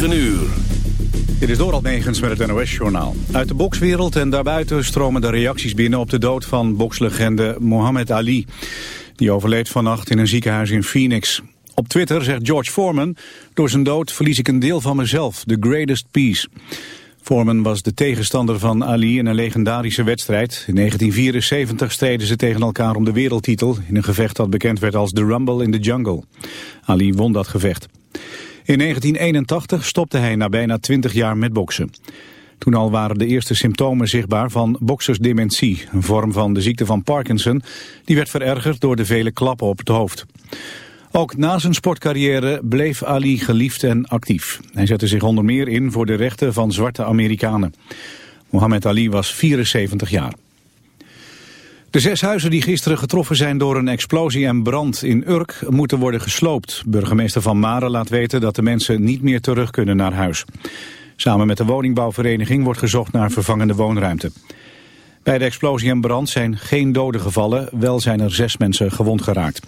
9 uur. Dit is Dorald Negens met het NOS-journaal. Uit de bokswereld en daarbuiten stromen de reacties binnen op de dood van bokslegende Muhammad Ali. Die overleed vannacht in een ziekenhuis in Phoenix. Op Twitter zegt George Foreman, door zijn dood verlies ik een deel van mezelf, the greatest peace. Foreman was de tegenstander van Ali in een legendarische wedstrijd. In 1974 streden ze tegen elkaar om de wereldtitel... in een gevecht dat bekend werd als The Rumble in the Jungle. Ali won dat gevecht. In 1981 stopte hij na bijna 20 jaar met boksen. Toen al waren de eerste symptomen zichtbaar van boksersdementie... een vorm van de ziekte van Parkinson... die werd verergerd door de vele klappen op het hoofd. Ook na zijn sportcarrière bleef Ali geliefd en actief. Hij zette zich onder meer in voor de rechten van zwarte Amerikanen. Mohammed Ali was 74 jaar. De zes huizen die gisteren getroffen zijn door een explosie en brand in Urk moeten worden gesloopt. Burgemeester Van Maren laat weten dat de mensen niet meer terug kunnen naar huis. Samen met de woningbouwvereniging wordt gezocht naar vervangende woonruimte. Bij de explosie en brand zijn geen doden gevallen, wel zijn er zes mensen gewond geraakt.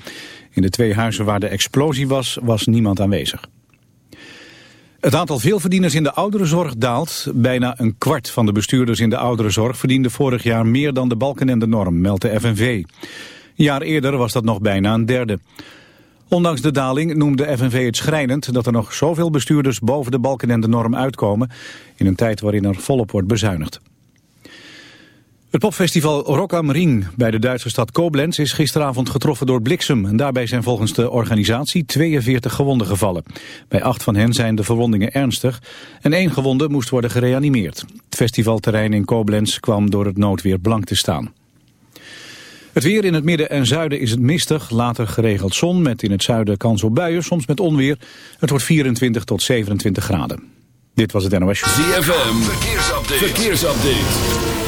In de twee huizen waar de explosie was, was niemand aanwezig. Het aantal veelverdieners in de ouderenzorg daalt. Bijna een kwart van de bestuurders in de ouderenzorg verdiende vorig jaar meer dan de balken en de norm, meldt de FNV. Een jaar eerder was dat nog bijna een derde. Ondanks de daling noemde FNV het schrijnend dat er nog zoveel bestuurders boven de balken en de norm uitkomen in een tijd waarin er volop wordt bezuinigd. Het popfestival Rock am Ring bij de Duitse stad Koblenz is gisteravond getroffen door bliksem. En daarbij zijn volgens de organisatie 42 gewonden gevallen. Bij acht van hen zijn de verwondingen ernstig en één gewonde moest worden gereanimeerd. Het festivalterrein in Koblenz kwam door het noodweer blank te staan. Het weer in het midden en zuiden is het mistig, later geregeld zon met in het zuiden kans op buien, soms met onweer. Het wordt 24 tot 27 graden. Dit was het NOS. ZFM, verkeersupdate. verkeersupdate.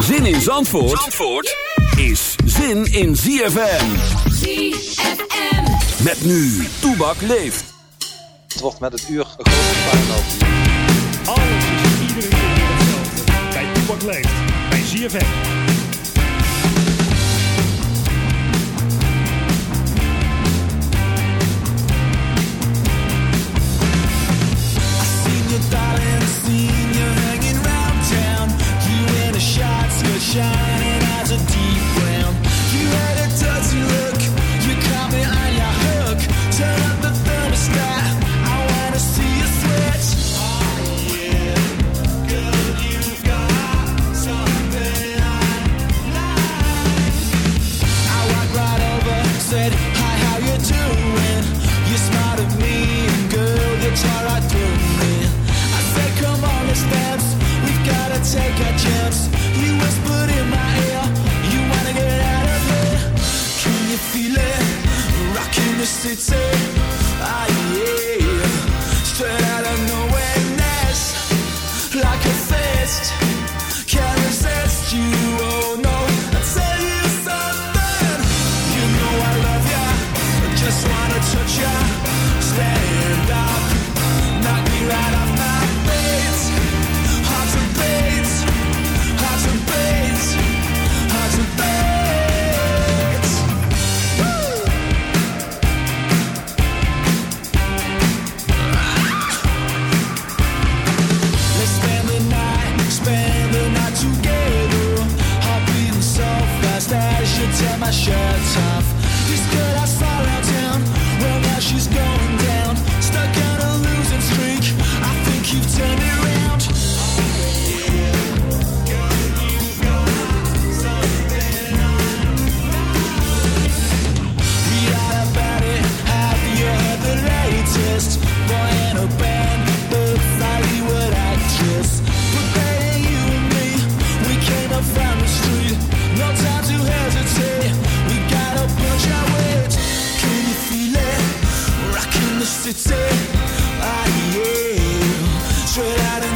Zin in Zandvoort, Zandvoort is zin in ZFM. ZFM. Met nu, Toebak leeft. Het wordt met het uur een grote puinhoop. Alles is iedere keer hetzelfde. Bij Toebak leeft. Bij ZFM. Shining eyes a deep brown. You had a dirty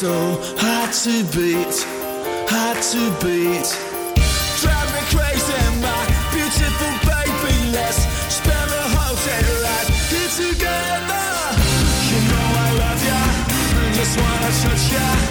so hard to beat, hard to beat. Drive me crazy, my beautiful baby. Let's spend the whole day right here together. You know I love ya, I just wanna touch ya.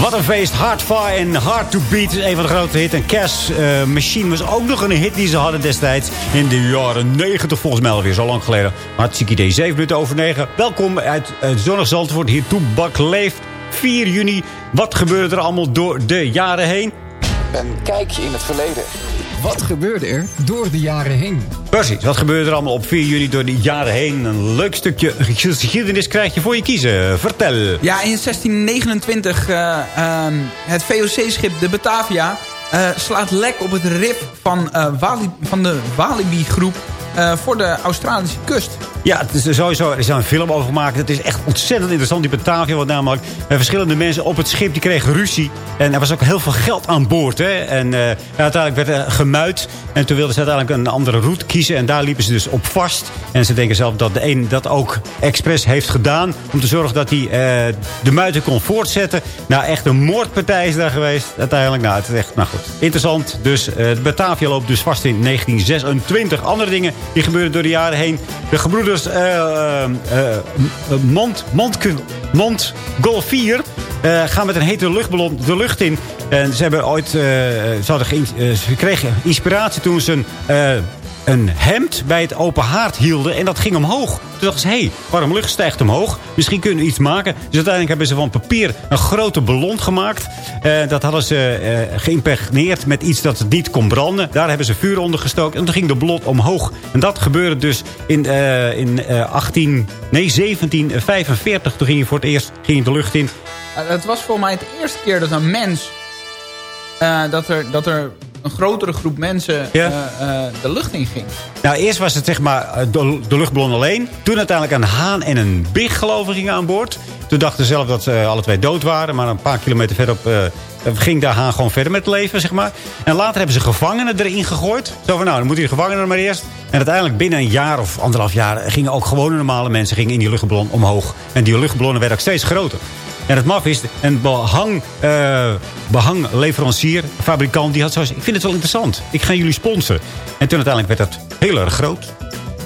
Wat een feest. Hard Fire en Hard to Beat is een van de grote hits. En Cash eh, Machine was ook nog een hit die ze hadden destijds. In de jaren 90 volgens mij alweer zo lang geleden. Hartstikke idee. 7 minuten over 9. Welkom uit uh, zonnig Zandvoort. Hier toe Bak leeft. 4 juni. Wat gebeurde er allemaal door de jaren heen? Een kijkje in het verleden. Wat gebeurde er door de jaren heen? Precies, wat gebeurde er allemaal op 4 juni door de jaren heen? Een leuk stukje geschiedenis krijg je voor je kiezen. Vertel. Ja, in 1629 eh, ehm, het VOC-schip de Batavia eh, slaat lek op het rif van, eh, van de Walibi-groep eh, voor de Australische kust. Ja, het is sowieso, er is een film over gemaakt. Het is echt ontzettend interessant, die Batavia. Want namelijk verschillende mensen op het schip die kregen ruzie. En er was ook heel veel geld aan boord. Hè? En eh, uiteindelijk werd er gemuid. En toen wilden ze uiteindelijk een andere route kiezen. En daar liepen ze dus op vast. En ze denken zelf dat de een dat ook expres heeft gedaan. Om te zorgen dat hij eh, de muiten kon voortzetten. Nou, echt een moordpartij is daar geweest. Uiteindelijk, nou, het is echt, nou goed. Interessant. Dus eh, de Batavia loopt dus vast in 1926. Andere dingen die gebeuren door de jaren heen. De gebroeders eh, Mont, Mont, Montgolfier eh, gaan met een hete luchtballon de lucht in. En ze hebben ooit, ze, hadden geïn- eh, ze kregen inspiratie toen ze een, een hemd bij het open haard hielden. En dat ging omhoog. Toen dachten ze, hé, hey, warm lucht stijgt omhoog. Misschien kunnen we iets maken. Dus uiteindelijk hebben ze van papier een grote ballon gemaakt. Eh, dat hadden ze geïmpregneerd met iets dat niet kon branden. Daar hebben ze vuur onder gestoken. En toen ging de ballon omhoog. En dat gebeurde dus in, eh, in eh, 18, nee, 1745. Toen ging hij voor het eerst ging de lucht in. Het was voor mij het eerste keer dat een mens... dat, er, dat er een grotere groep mensen Ja. eh, eh, de lucht in ging. Nou, eerst was het zeg maar eh, de, de luchtballon alleen. Toen uiteindelijk een haan en een big geloof ik gingen aan boord. Toen dachten ze zelf dat ze alle twee dood waren. Maar een paar kilometer verderop ging de haan gewoon verder met het leven, zeg maar. En later hebben ze gevangenen erin gegooid. Zo van, nou, dan moeten die gevangenen maar eerst. En uiteindelijk binnen een jaar of anderhalf jaar... gingen ook gewone normale mensen gingen in die luchtballon omhoog. En die luchtballonnen werden ook steeds groter. En het maf is, een behang, eh, behangleverancier, fabrikant, die had zoiets... Ik vind het wel interessant. Ik ga jullie sponsoren. En toen uiteindelijk werd dat heel erg groot.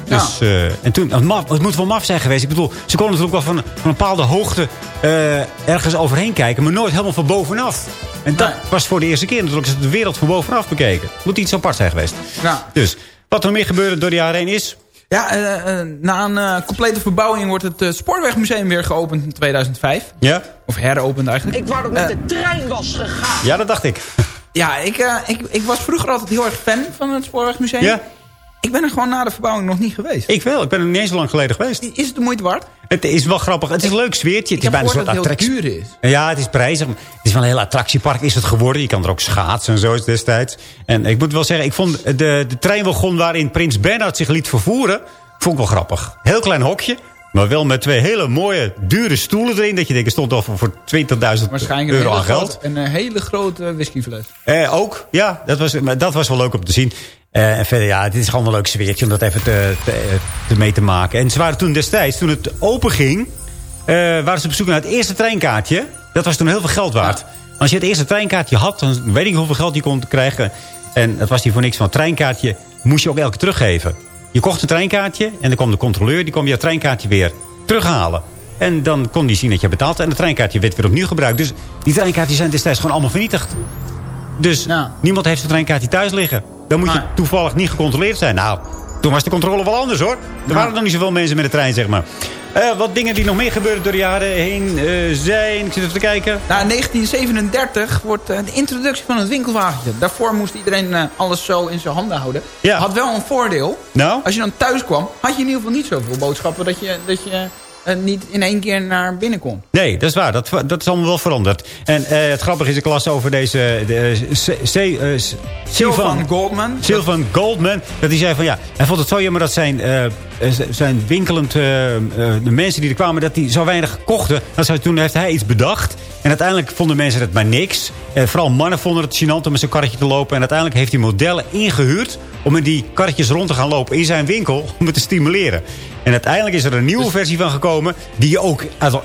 Dus, eh, en toen, het, maf, het moet wel maf zijn geweest. Ik bedoel, ze konden natuurlijk wel van, van een bepaalde hoogte eh, ergens overheen kijken... maar nooit helemaal van bovenaf. En dat Nee. was voor de eerste keer natuurlijk ze de wereld van bovenaf bekeken. Moet iets apart zijn geweest. Ja. Dus, wat er meer gebeurde door de jaren heen is... Ja, eh, eh, na een eh, complete verbouwing wordt het eh, Spoorwegmuseum weer geopend in 2005. Ja, Of heropend eigenlijk. Ik wou dat met de trein was gegaan. ja dat dacht ik. Ja, ik, eh, ik, ik was vroeger altijd heel erg fan van het Spoorwegmuseum. Ja, Ik ben er gewoon na de verbouwing nog niet geweest. ik wel. Ik ben er niet eens zo lang geleden geweest. Is het de moeite waard? Het is wel grappig. Het is een leuk sfeertje. Het is bijna een soort het attractie. is. Ja, het is prijzig. Het is wel een heel attractiepark is het geworden. Je kan er ook schaatsen en zo destijds. En ik moet wel zeggen, ik vond de, de treinwagon waarin Prins Bernhard zich liet vervoeren... vond ik wel grappig. Heel klein hokje. Maar wel met twee hele mooie, dure stoelen erin. Dat je denkt, er stond al voor, voor 20.000 Waarschijnlijk een euro aan geld. groot, een hele grote whiskyfles. Eh, ook, ja. Dat was, dat was wel leuk om te zien. Eh, en verder, ja, het is gewoon een leuk sfeertje om dat even te, te, te mee te maken. En ze waren toen destijds, toen het open ging... eh, waren ze op zoek naar het eerste treinkaartje. Dat was toen heel veel geld waard. Als je het eerste treinkaartje had, dan weet ik hoeveel geld je kon krijgen. En dat was hier voor niks van. Het treinkaartje moest je ook elke keer teruggeven. Je kocht een treinkaartje en dan kwam de controleur... die kwam je treinkaartje weer terughalen. En dan kon hij zien dat je betaalt. En het treinkaartje werd weer opnieuw gebruikt. Dus die treinkaartjes zijn destijds gewoon allemaal vernietigd. Dus niemand heeft zijn treinkaartje thuis liggen. Dan moet je toevallig niet gecontroleerd zijn. Nou, toen was de controle wel anders hoor. Er waren nog niet zoveel mensen met de trein, zeg maar. Eh, wat dingen die nog meer gebeuren door de jaren heen eh, zijn. Ik zit even te kijken. Nou, in 1937 wordt eh, de introductie van het winkelwagentje. Daarvoor moest iedereen alles zo in zijn handen houden. Ja. Had wel een voordeel. Nou? Als je dan thuis kwam, had je in ieder geval niet zoveel boodschappen... dat je, dat je niet in één keer naar binnen kon. Nee, dat is waar. Dat, dat is allemaal wel veranderd. En eh, het grappige is, ik las over deze... De, eh, eh, S- Sylvan Goldman. Sylvan Goldman. Dat hij zei van ja, hij vond het zo jammer dat zijn, eh, eh, zijn winkelend... eh, eh, de mensen die er kwamen, dat die zo weinig kochten. Dat zei, toen heeft hij iets bedacht. En uiteindelijk vonden mensen het maar niks. Eh, vooral mannen vonden het gênant om met zijn karretje te lopen. En uiteindelijk heeft hij modellen ingehuurd... om in die karretjes rond te gaan lopen in zijn winkel... om het te stimuleren. En uiteindelijk is er een nieuwe versie van gekomen... die je ook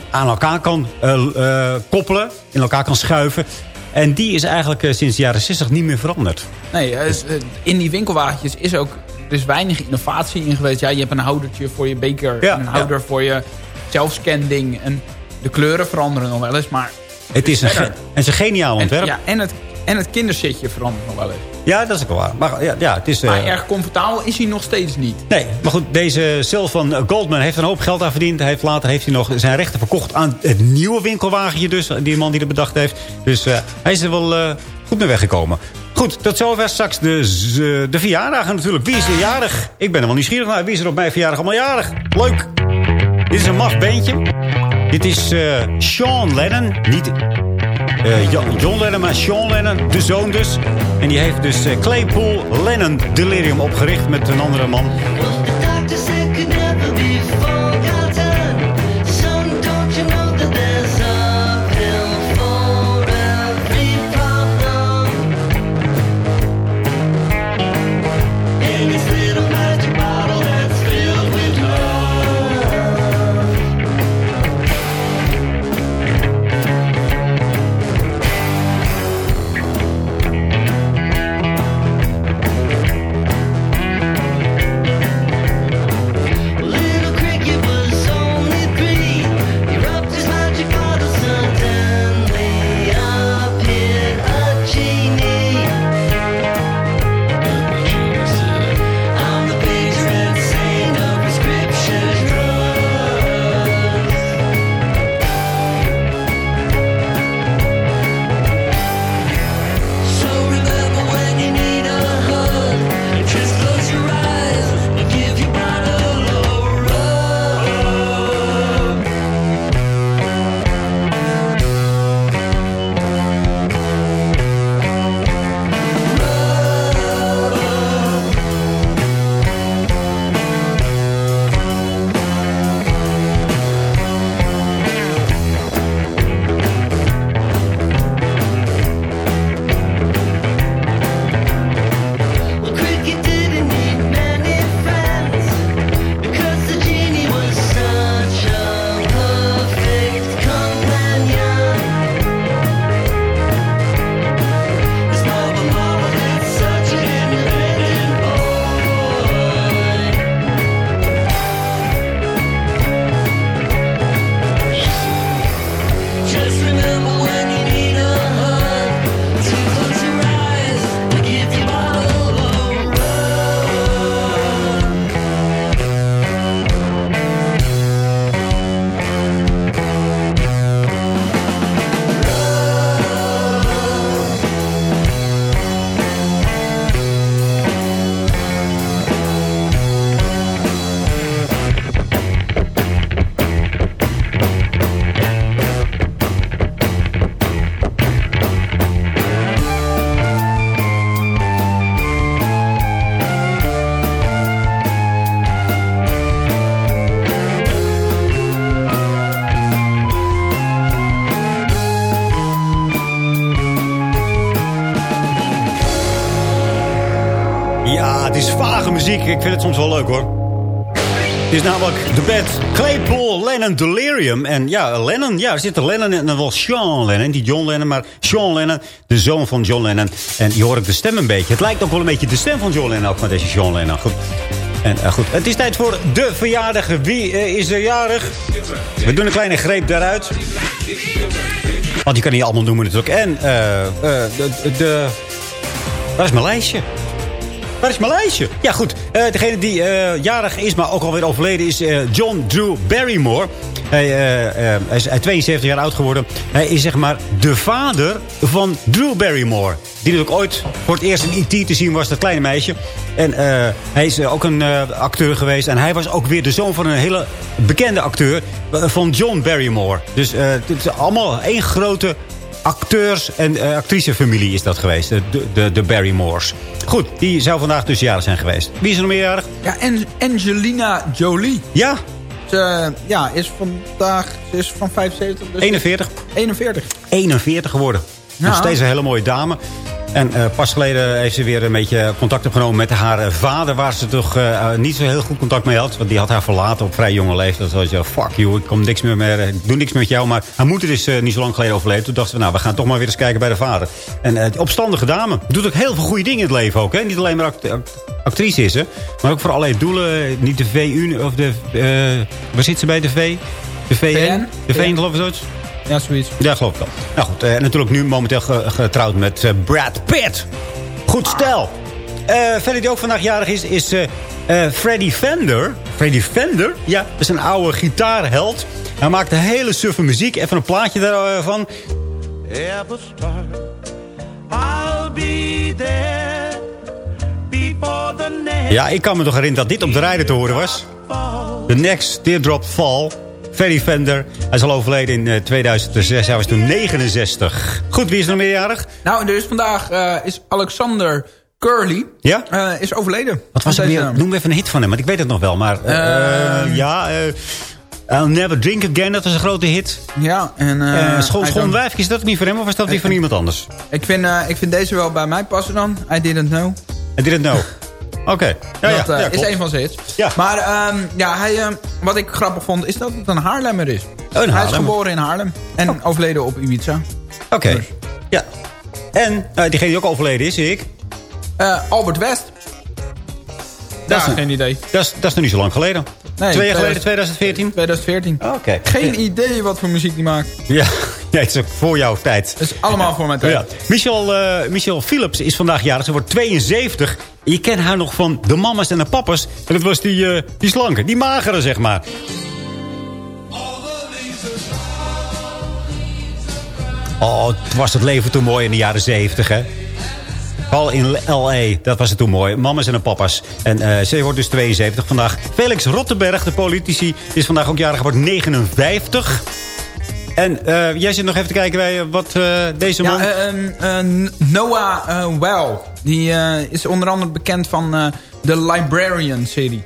aan elkaar kan eh, eh, koppelen. In elkaar kan schuiven. En die is eigenlijk sinds de jaren 60 niet meer veranderd. Nee, in die winkelwagentjes is ook... Er is weinig innovatie in geweest. Ja, je hebt een houdertje voor je beker. Ja, en een houder voor je zelfscan-ding. En de kleuren veranderen nog wel eens. Maar Het is een, het is een geniaal En, ontwerp. ja, en, het, en het kindersetje verandert nog wel eens. Ja, dat is ook wel waar. Maar ja, ja het is... eh, Maar erg comfortabel is hij nog steeds niet. Nee, maar goed, deze Sylvan Goldman heeft een hoop geld aan verdiend. Hij heeft, later heeft hij nog zijn rechten verkocht aan het nieuwe winkelwagentje dus. Die man die dat bedacht heeft. Dus eh, hij is er wel eh, goed mee weggekomen. Goed, tot zover straks de, de verjaardagen natuurlijk. Wie is er jarig? Ik ben er wel nieuwsgierig naar. Wie is er op mijn verjaardag allemaal jarig? Leuk. Dit is een maf beentje. Dit is eh, Sean Lennon. Niet Jo- John Lennon, maar Sean Lennon, de zoon dus. En die heeft dus eh, Claypool Lennon Delirium opgericht met een andere man. Ik vind het soms wel leuk hoor. Het is namelijk de band Claypool Lennon Delirium. En ja, Lennon, ja, er zit er Lennon. En dan wel Sean Lennon. Niet John Lennon, maar Sean Lennon. De zoon van John Lennon. En je hoort ook de stem een beetje. Het lijkt ook wel een beetje de stem van John Lennon. Ook van deze Sean Lennon. Goed. En eh, goed, het is tijd voor de verjaardag. Wie eh, is er jarig? We doen een kleine greep daaruit. Want die kan niet allemaal noemen natuurlijk. En eh, eh, de, de... Waar is mijn lijstje? Waar is mijn lijstje? Ja, goed. Eh, degene die eh, jarig is, maar ook alweer overleden, is eh, John Drew Barrymore. Hij, hij is eh, 72 jaar oud geworden. Hij is zeg maar de vader van Drew Barrymore. Die natuurlijk ooit voor het eerst in E.T. te zien was, dat kleine meisje. En hij is ook een acteur geweest. En hij was ook weer de zoon van een hele bekende acteur. van John Barrymore. Dus het is allemaal één grote acteurs- en eh, actricefamilie is dat geweest. De, de, de Barrymores. Goed, die zou vandaag dus jarig zijn geweest. Wie is er nog meerjarig? Ja, en Angelina Jolie. Ja, Ze ja, is vandaag ze is van 75. Dus 41. 41. 41 geworden. Ja. Nog steeds een hele mooie dame. En eh, pas geleden heeft ze weer een beetje contact opgenomen met haar eh, vader... waar ze toch eh, niet zo heel goed contact mee had. Want die had haar verlaten op vrij jonge leeftijd. Zoals je, fuck you, ik, kom niks meer mee, ik doe niks meer met jou. Maar haar moeder is niet zo lang geleden overleden. Toen dachten we, nou, we gaan toch maar weer eens kijken bij de vader. En opstandige dame. Doet ook heel veel goede dingen in het leven ook. Hè? Niet alleen maar act act- actrice is ze. Maar ook voor allerlei doelen. Niet de VU, of de... waar zit ze bij, de V? De VN? VN? De VN, geloof ik zoiets? Ja, zoiets. Ja, geloof ik wel. Nou goed, en natuurlijk nu momenteel ge- getrouwd met eh, Brad Pitt. Goed stel. Eh verder die ook vandaag jarig is, is eh eh, Freddie Fender. Freddie Fender? Ja, dat is een oude gitaarheld. Hij maakt een hele suffe muziek. Even een plaatje daarvan. Ever start, I'll be there before the next Ja, ik kan me nog herinneren dat dit op de rijden te horen was. The Next Teardrop Fall. Freddie Fender. Hij is al overleden in eh, 2006. Hij was toen 69. Goed, wie is nog meerjarig? Nou, er is vandaag eh, is Alexander Curly. Ja? eh, is overleden. Wat was het Deze weer? naam. Noem even een hit van hem, want ik weet het nog wel. Maar eh, ja, eh, I'll Never Drink Again, dat was een grote hit. Ja, en... eh, Eh schoon, hij wijfje, is dat niet voor hem of was dat weer van iemand anders? Ik vind, eh, ik vind deze wel bij mij passen dan. I didn't know. I didn't know. Oké. Ja, ja, dat eh, ja, is een van zijn hits. Maar ehm, ja, hij, ehm, wat ik grappig vond, is dat het een Haarlemmer is. hij is Haarlemmer. geboren in Haarlem. En overleden op Ibiza. Oké. Dus. Ja. En eh, diegene die ook overleden is, zie ik. Eh, Albert West. Dat is- geen idee. Dat is, dat is nog niet zo lang geleden. Nee, Twee jaar geleden, 2000 2014? 2014. Oké. Geen idee wat voor muziek die maakt. Ja, ja, het is ook voor jouw tijd. Het is allemaal voor mijn tijd. Ja. Michelle, eh, Michelle Phillips is vandaag jarig. Ze wordt 72. Je kent haar nog van de mama's en de papas. En dat was die, eh, die slanke, die magere, zeg maar. Oh, het was het leven toen mooi in de jaren 70, hè? Al in L.A., dat was het toen mooi. Mama's en papa's. En eh ze wordt dus 72 vandaag. Felix Rottenberg, de politici, is vandaag ook jarig. wordt 59. En eh, jij zit nog even te kijken bij eh, wat deze man... Ja, eh, ehm, eh, Noah Well. Die is onder andere bekend van de Librarian-serie.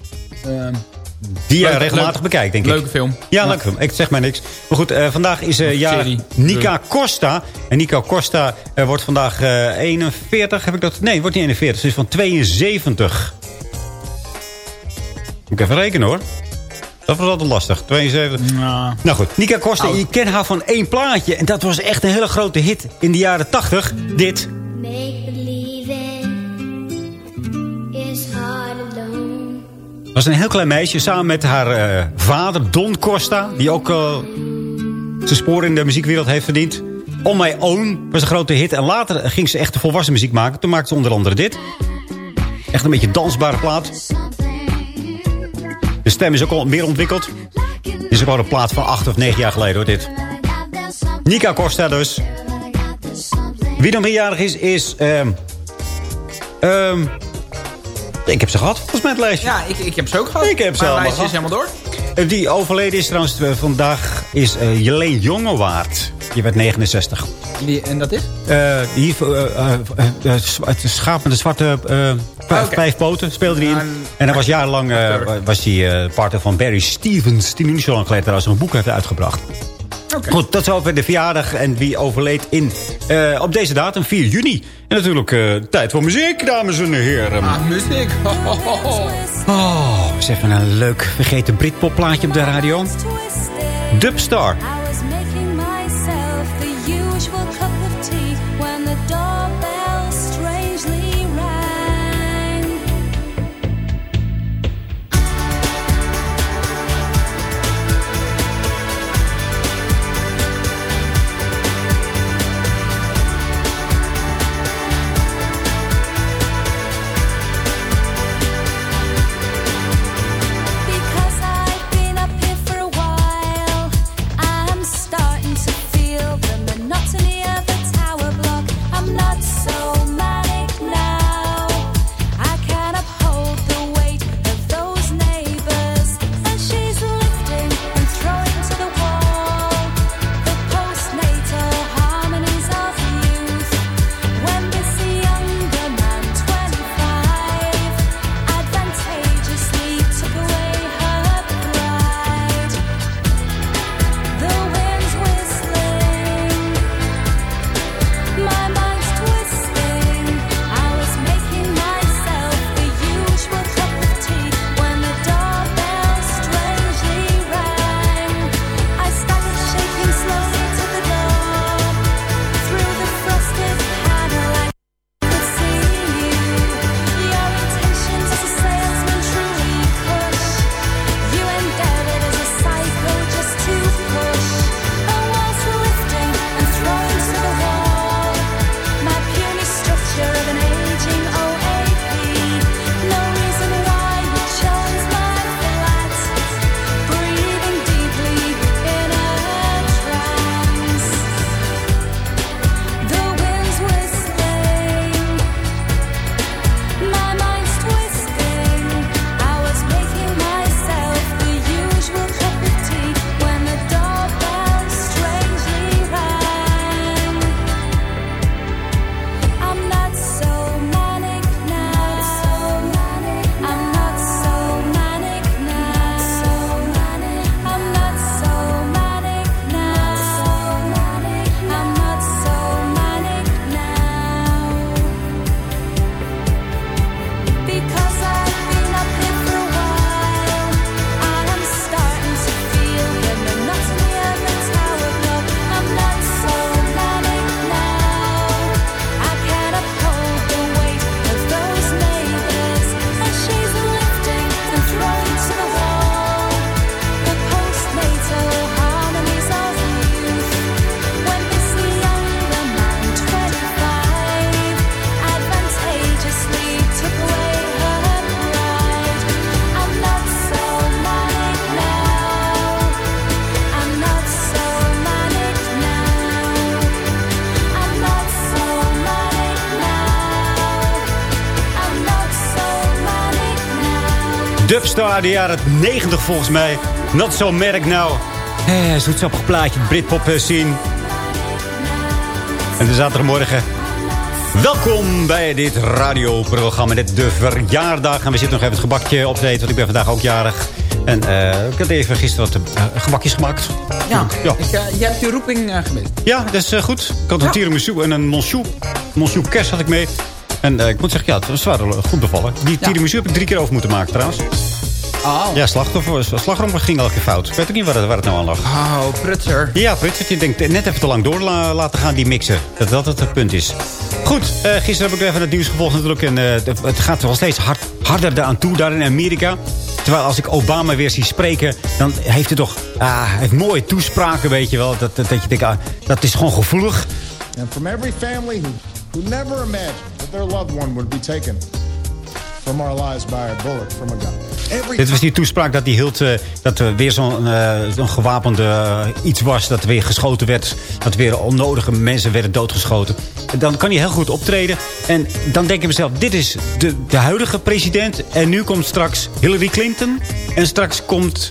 Die jij Leuk- regelmatig leuk- bekijkt, denk ik. Leuke film. Ja, leuke film. Ik zeg maar niks. Maar goed, eh, vandaag is eh ja. Nika Costa. En Nika Costa eh, wordt vandaag eh 41. Heb ik dat? Nee, wordt niet 41. Ze is van 72. Moet ik even rekenen hoor. Dat was altijd lastig. 72. Nou, Nou goed, Nika Costa, Oud. je kent haar van één plaatje. En dat was echt een hele grote hit in de jaren 80. Dit. Make was een heel klein meisje samen met haar eh, vader Don Costa. Die ook eh, zijn sporen in de muziekwereld heeft verdiend. On My Own was een grote hit. En later ging ze echt de volwassen muziek maken. Toen maakte ze onder andere dit. Echt een beetje dansbare plaat. De stem is ook al meer ontwikkeld. Dit is al een plaat van acht of negen jaar geleden hoor dit. Nika Costa dus. Wie nog meerjarig is, is... ehm, ik heb ze gehad, volgens mij het lijstje. ja, ik, ik heb ze ook gehad. Ik heb ze Mijn allemaal lijstje is helemaal door. Eh, Die overleden is trouwens eh, vandaag is eh Jeleen Jongewaard. Die werd 69. Die, en dat is? Eh die eh, eh, eh, eh, het schaap met de zwarte eh, vijf, Oké. vijf poten speelde hij in. Ja, En hij was jarenlang eh, was hij, eh, partner van Barry Stevens. Die nu niet zo lang geleden trouwens een boek heeft uitgebracht. Oké. Goed, tot zover de verjaardag. En wie overleed in, eh, op deze datum, 4 juni. En natuurlijk eh, tijd voor muziek, dames en heren. Ah, muziek. Oh, eens even een leuk vergeten Britpop plaatje op de radio. Dubstar. Uit de jaren 90 volgens mij. Not so merk nou. Eh, zoetsappig plaatje, Britpop eh, zien. En de zaterdagmorgen. Welkom bij dit radioprogramma. Net de verjaardag. En we zitten nog even het gebakje op te eten. Want ik ben vandaag ook jarig. En eh, ik had even gisteren wat eh, gebakjes gemaakt. Ja, Ja. Ik, je hebt je roeping gemist. Ja, dat is goed. Ik had een Ja. tiramisu en een monsieur, monsieur kers had ik mee. En ik moet zeggen, ja, het was wel goed bevallen. Die Ja. tiramisu heb ik drie keer over moeten maken trouwens. Oh, Ja, slachtoffer, slagroom ging elke keer fout. Ik weet ook niet waar het, waar het nou aan lag. oh prutser. Ja, Frits, je denkt net even te lang door la- laten gaan, die mixen. Dat dat het, het punt is. Goed, eh, gisteren heb ik even het nieuws gevolgd natuurlijk. En eh, het- gaat wel steeds hard, harder daaraan toe daar in Amerika. Terwijl als ik Obama weer zie spreken... dan heeft hij toch ah, heeft mooie toespraken, weet je wel. Dat, dat, dat je denkt, ah, dat is gewoon gevoelig. And from every family who, who never imagined that their loved one would be taken from our lives by a bullet from a gun. Dit was die toespraak dat hij hield... eh, dat er weer zo'n eh, gewapende eh, iets was... dat er weer geschoten werd. Dat weer onnodige mensen werden doodgeschoten. En Dan kan hij heel goed optreden. En dan denk ik mezelf... dit is de, de huidige president. En nu komt straks Hillary Clinton. En straks komt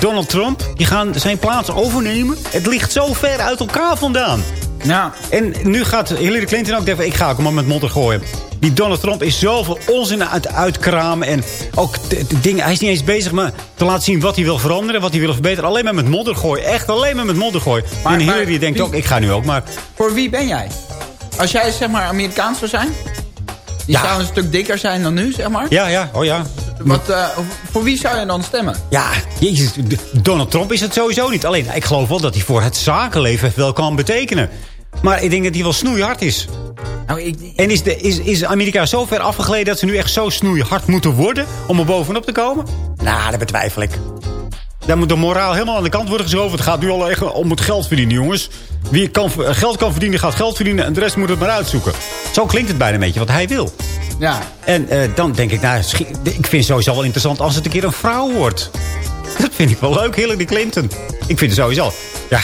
Donald Trump. Die gaan zijn plaats overnemen. Het ligt zo ver uit elkaar vandaan. Ja, En nu gaat Hillary Clinton ook denken... ik ga ook maar met modder gooien. Die Donald Trump is zoveel onzin aan het uitkramen. En ook dingen, hij is niet eens bezig met te laten zien wat hij wil veranderen. Wat hij wil verbeteren. Alleen maar met modder gooien. Echt alleen maar met modder gooien. Maar- en maar Hillary denkt wie- ook, ik ga nu ook maar... voor wie ben jij? Als jij zeg maar Amerikaans zou zijn? Je Ja. zou een stuk dikker zijn dan nu, zeg maar. Ja, ja, oh ja. Wat, eh, voor wie zou je dan stemmen? Ja, jezus, Donald Trump is het sowieso niet. Alleen, ik geloof wel dat hij voor het zakenleven wel kan betekenen. Maar ik denk dat hij wel snoeihard is. Nou, ik, En is, de, is, is Amerika zo ver afgegleden dat ze nu echt zo snoeihard moeten worden om er bovenop te komen? Nou, dat betwijfel ik. Daar moet de moraal helemaal aan de kant worden geschoven. Het gaat nu al echt om het geld verdienen, jongens. Wie kan, geld kan verdienen, gaat geld verdienen. En de rest moet het maar uitzoeken. Zo klinkt het bijna een beetje wat hij wil. ja. En eh, dan denk ik, nou, ik vind het sowieso wel interessant als het een keer een vrouw wordt. Dat vind ik wel leuk, Hillary Clinton. Ik vind het sowieso, ja,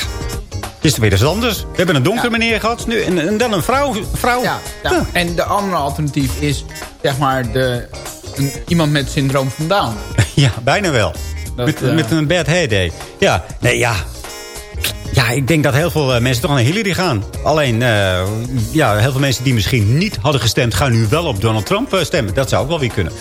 Het is weer eens anders. We hebben een donkere meneer gehad. Nu, en, en dan een vrouw. vrouw. Ja, ja. En de andere alternatief is, zeg maar, de, een, iemand met syndroom van Down. Ja, bijna wel. Dat, met, eh, met een bad day. Ja, nee, ja. Ja, ik denk dat heel veel eh, mensen toch naar Hillary gaan. Alleen, eh, ja, heel veel mensen die misschien niet hadden gestemd... gaan nu wel op Donald Trump stemmen. Dat zou ook wel weer kunnen.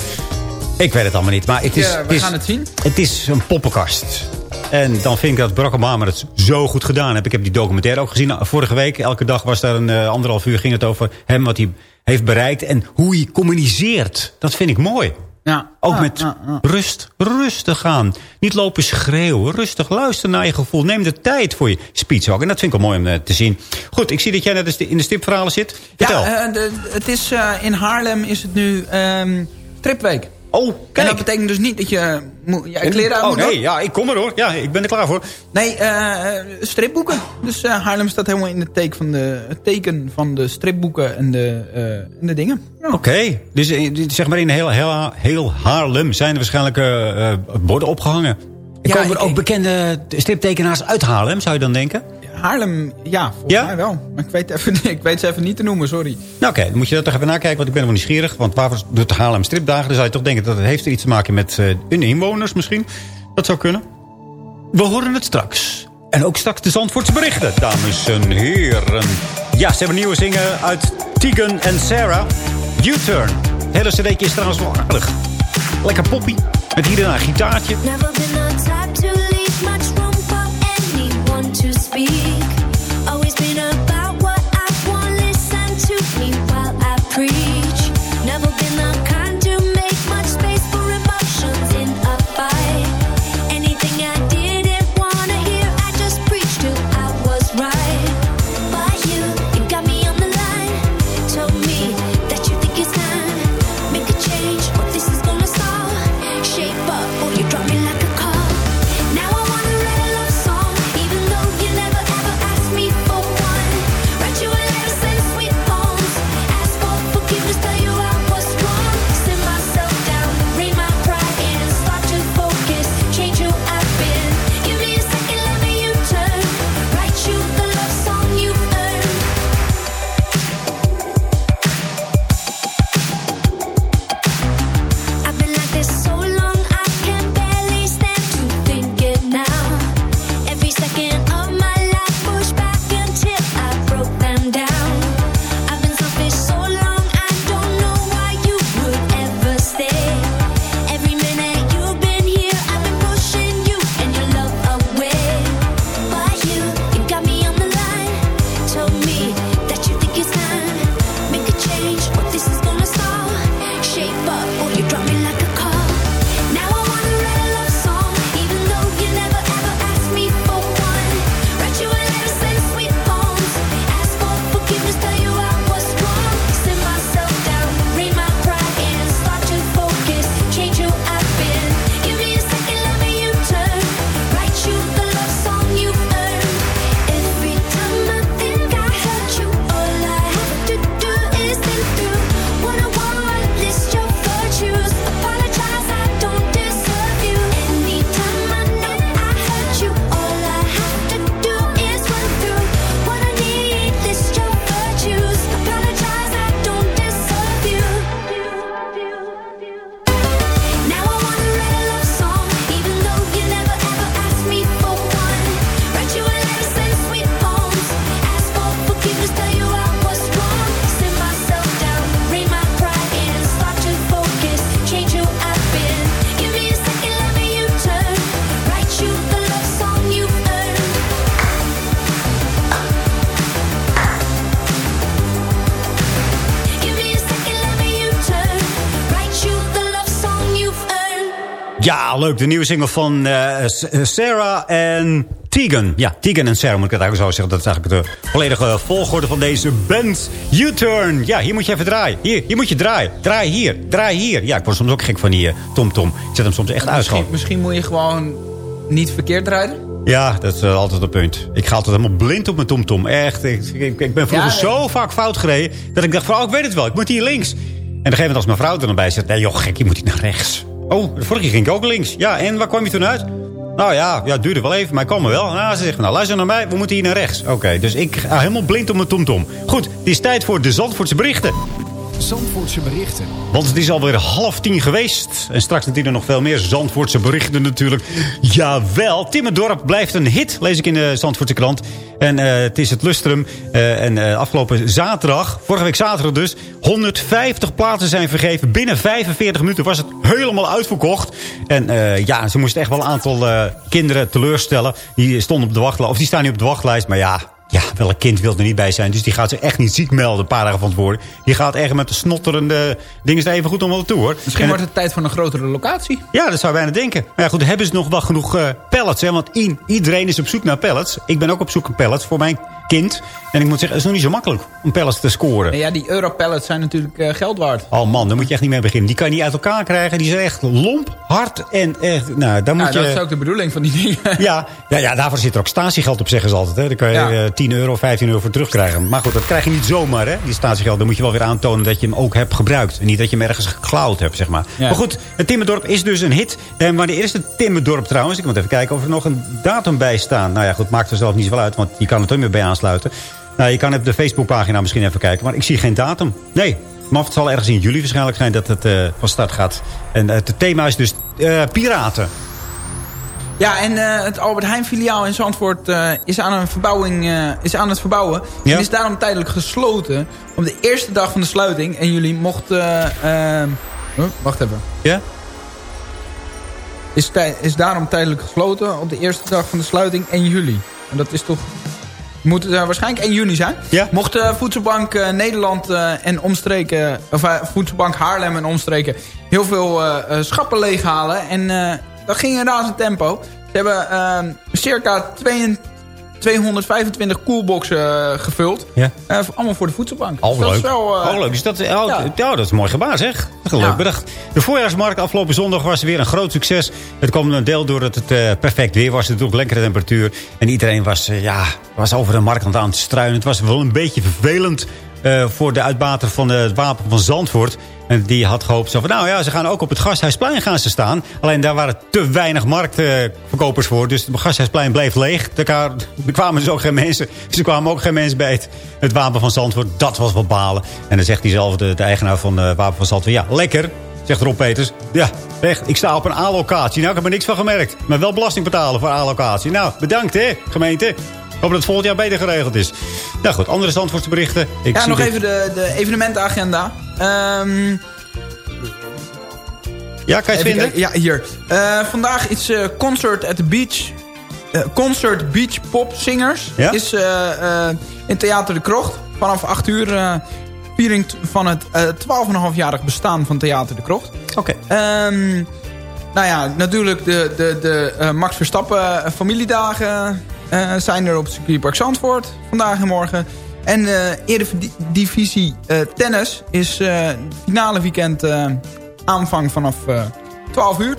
Ik weet het allemaal niet, maar het is... Ja, we het is, gaan het zien. Het is een poppenkast. En dan vind ik dat Barack Obama het zo goed gedaan heeft. Ik heb die documentaire ook gezien vorige week. Elke dag was daar een eh, anderhalf uur ging het over hem, wat hij heeft bereikt... en hoe hij communiceert. Dat vind ik mooi. Ja. Ook Ja, met ja, ja. rust, rustig gaan. Niet lopen schreeuwen, rustig luisteren naar je gevoel. Neem de tijd voor je speech ook. En dat vind ik wel mooi om eh, te zien. Goed, ik zie dat jij net in de stipverhalen zit. Vertel. Ja, eh, de- het is, eh, in Haarlem is het nu ehm stripweek. Oh, En dat betekent dus niet dat je moet, ja, kleren aan oh moet nee, doen. ja, ik kom er hoor. Ja, ik ben er klaar voor. Nee, eh, stripboeken. Dus eh, Haarlem staat helemaal in het teken van de, het teken van de stripboeken en de, eh, en de dingen. Ja. Oké, dus eh, zeg maar in heel, heel, heel Haarlem zijn er waarschijnlijk eh, eh, borden opgehangen. Er Ja, komen er ook bekende striptekenaars uit Haarlem, zou je dan denken? Haarlem, ja, volgens Ja? mij wel. Maar ik weet, even, ik weet ze even niet te noemen, sorry. Nou oké, dan moet je dat toch even nakijken, want ik ben wel nieuwsgierig. Want waarvoor doet Haarlem stripdagen? Dan zou je toch denken dat het heeft er iets te maken met eh, hun inwoners misschien. Dat zou kunnen. We horen het straks. En ook straks de Zandvoortse berichten, dames en heren. Ja, ze hebben nieuwe zingen uit Tegan en Sarah. U-Turn. Het hele cd'tje is trouwens wel aardig. Lekker poppy. Met hier en daar een gitaartje. Never been the type to leave much room for anyone to speak. Leuk. De nieuwe single van eh, eh, Sarah en Tegan. Ja, Tegan en Sarah moet ik het eigenlijk zo zeggen. Dat is eigenlijk de volledige volgorde van deze band. U-turn. Ja, hier moet je even draaien. Hier, hier moet je draaien. Draai hier. Draai hier. Ja, ik word soms ook gek van die eh, TomTom. Ik zet hem soms echt uit. Misschien, moet je gewoon niet verkeerd rijden. Ja, dat is altijd een punt. Ik ga altijd helemaal blind op mijn TomTom. Echt. Ik, ik, ik ben vroeger Ja, zo vaak fout gereden... dat ik dacht van, oh, ik weet het wel. Ik moet hier links. En op een gegeven moment als mijn vrouw er dan bij zit... nee joh, gek, je moet hier naar rechts. Oh, de vorige ging ik ook links. Ja, en waar kwam je toen uit? Nou ja, ja, het duurde wel even, maar ik kwam er wel. Nou, ze zegt, nou luister naar mij, we moeten hier naar rechts. Oké, dus ik ga helemaal blind om mijn tomtom. Goed, het is tijd voor de Zandvoortse berichten. Zandvoortse berichten. Want het is alweer half tien geweest. En straks natuurlijk nog veel meer Zandvoortse berichten natuurlijk. Jawel, Timmerdorp blijft een hit, lees ik in de Zandvoortse krant. En eh, het is het lustrum. Eh, en eh, afgelopen zaterdag, vorige week zaterdag dus... 150 plaatsen zijn vergeven. Binnen 45 minuten was het helemaal uitverkocht. En ja, ze moesten echt wel een aantal kinderen teleurstellen. Die stonden op de wachtlijst. Of die staan nu op de wachtlijst. Maar ja, ja, welk kind wil er niet bij zijn. Dus die gaat zich echt niet ziek melden een paar dagen van tevoren. Die gaat echt met de snotterende dingen er even goed om wel toe hoor. Misschien En wordt het tijd voor een grotere locatie. ja, dat zou je bijna denken. Maar ja, goed, hebben ze nog wel genoeg eh, pallets? Hè? Want iedereen is op zoek naar pallets. Ik ben ook op zoek naar pallets voor mijn kind. En ik moet zeggen, het is nog niet zo makkelijk om pallets te scoren. En ja, die Europallets zijn natuurlijk eh, geld waard. Oh man, daar moet je echt niet mee beginnen. Die kan je niet uit elkaar krijgen. Die zijn echt lomp, hard en echt... Nou, daar moet Ja, je... dat is ook de bedoeling van die dingen. Ja, ja, ja, daarvoor zit er ook statiegeld op, zeggen ze altijd. Hè. Daar kan je Ja. eh, 10 euro, 15 euro voor terugkrijgen. Maar goed, dat krijg je niet zomaar, hè, die statiegeld. Dan moet je wel weer aantonen dat je hem ook hebt gebruikt. En niet dat je hem ergens geklauwd hebt, zeg maar. Ja. Maar goed, het Timmerdorp is dus een hit. En wanneer is het Timmerdorp trouwens? Ik moet even kijken of er nog een datum bij staat. Nou ja, goed, maakt er zelf niet zoveel uit, want je kan het er meer bij aansluiten. Nou, je kan op de Facebookpagina misschien even kijken. Maar ik zie geen datum. Nee, maar het zal ergens in juli waarschijnlijk zijn dat het eh, van start gaat. En eh, het thema is dus eh, piraten. Ja, en het Albert Heijn filiaal in Zandvoort is, aan een verbouwing, is aan het verbouwen. Ja. En is daarom tijdelijk gesloten. Op de eerste dag van de sluiting. En jullie mochten... huh, wacht even. Ja? Is, is daarom tijdelijk gesloten op de eerste dag van de sluiting 1 juli. En dat is toch... Moet het eh, waarschijnlijk 1 juni zijn. Ja. Mocht eh, Voedselbank eh, Nederland en omstreken... Of Voedselbank Haarlem en omstreken... heel veel schappen leeghalen. En dat ging in razend tempo. Ze hebben eh, circa 22 225 koelboxen eh, gevuld. Ja. Eh, allemaal voor de Voedselbank. Oh, Dus dat leuk. is wel, eh, oh, leuk. Dus dat, oh, ja. ja. dat is een mooi gebaar, zeg. Leuk Ja. bedacht. De voorjaarsmarkt afgelopen zondag was weer een groot succes. Het kwam een deel doordat het eh, perfect weer was. Het ook lekkere temperatuur. En iedereen was, eh, ja, was over de markt aan het struinen. Het was wel een beetje vervelend eh, voor de uitbater van het wapen van Zandvoort. En die had gehoopt zo van, nou ja, ze gaan ook op het Gasthuisplein gaan ze staan. Alleen daar waren te weinig marktverkopers voor. Dus het Gasthuisplein bleef leeg. Er er kwamen dus ook geen mensen. Ze kwamen ook geen mensen bij het, het wapen van Zandvoort. Dat was wel balen. En dan zegt hij zelf, de, de eigenaar van het wapen van Zandvoort... Ja, lekker, zegt Rob Peters. Ja, echt, ik sta op een A-locatie. Nou, ik heb er niks van gemerkt. Maar wel belasting betalen voor A-locatie. Nou, bedankt hè, gemeente. Ik hoop dat het volgend jaar beter geregeld is. Nou goed, andere Zandvoortse berichten. Ik ja, zie nog dit- even de, de evenementenagenda. Ehm Ja, kan je het vinden? Ja, hier. Eh, vandaag is eh, Concert at the Beach. Eh, concert Beach Pop Singers. Ja? Is in Theater de Krocht. Vanaf 8 uur. viering van het eh 12,5-jarig bestaan van Theater de Krocht. Oké. Ehm, nou ja, natuurlijk de, de, de Max Verstappen familiedagen zijn er op het circuitpark Zandvoort. Vandaag en morgen. En eh Eredivisie eh tennis is eh finale weekend aanvang vanaf eh 12 uur.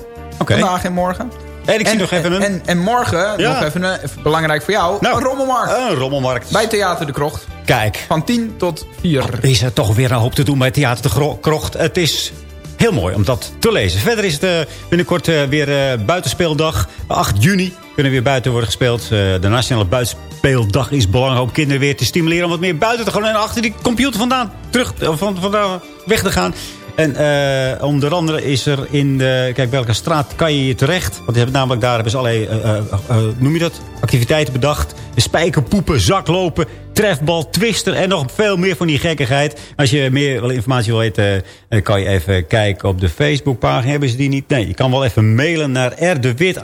Vandaag en morgen. En ik zie nog even een... En, en morgen, Ja. nog even, een, even belangrijk voor jou, Nou. een rommelmarkt. Een rommelmarkt. bij Theater de Krocht. Kijk, Van 10 tot 4. is er toch weer een hoop te doen bij Theater de Krocht. Het is heel mooi om dat te lezen. Verder is het eh, binnenkort eh, weer eh, buitenspeeldag. 8 juni kunnen weer buiten worden gespeeld. De Nationale Buitenspeeldag is belangrijk om kinderen weer te stimuleren... om wat meer buiten te gaan en achter die computer vandaan, terug, van, vandaan weg te gaan. En eh, onder andere is er in de... Kijk, welke straat kan je terecht? Want die hebben namelijk daar hebben ze allerlei... eh, eh, noem je dat? Activiteiten bedacht. Spijkerpoepen, zaklopen, trefbal, twister... en nog veel meer van die gekkigheid. Als je meer informatie wil weten... kan je even kijken op de Facebookpagina. Hebben ze die niet? Nee, je kan wel even mailen naar rdewit...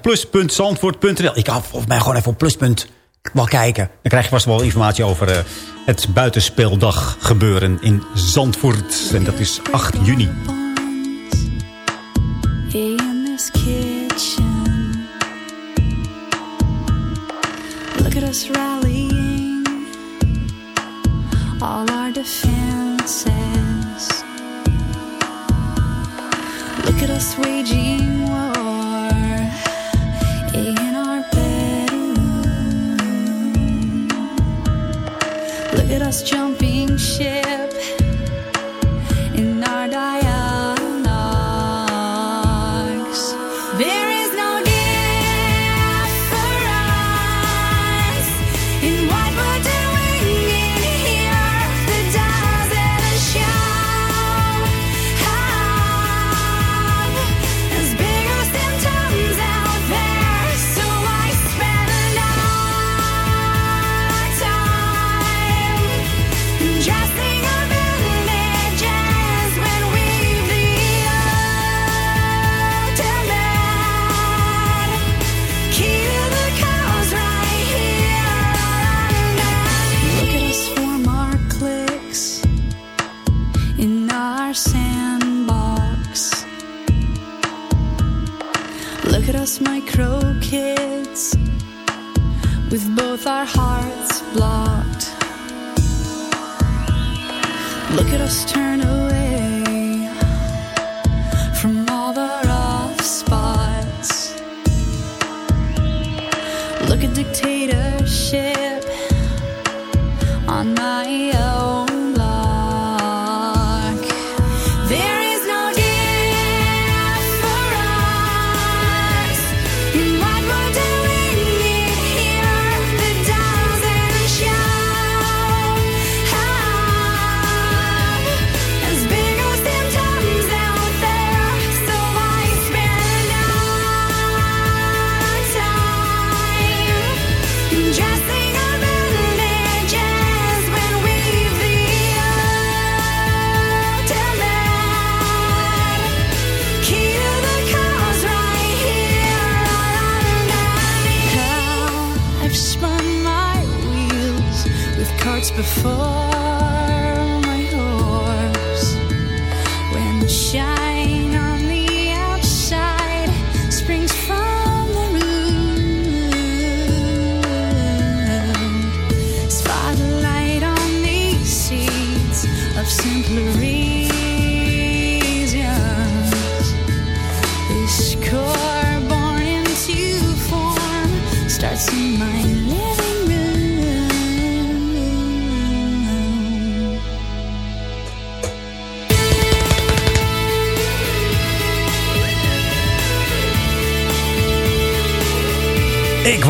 plus.zandvoort.nl Ik kan volgens mij gewoon even op pluspunt wel kijken. Dan krijg je vast wel informatie over... eh, het buitenspeeldag gebeuren in Zandvoort. En dat is 8 juni. in this kitchen. Look at us rallying all our defenses. Look at us waging war At us jumping ship both our hearts blocked. Look at us turn away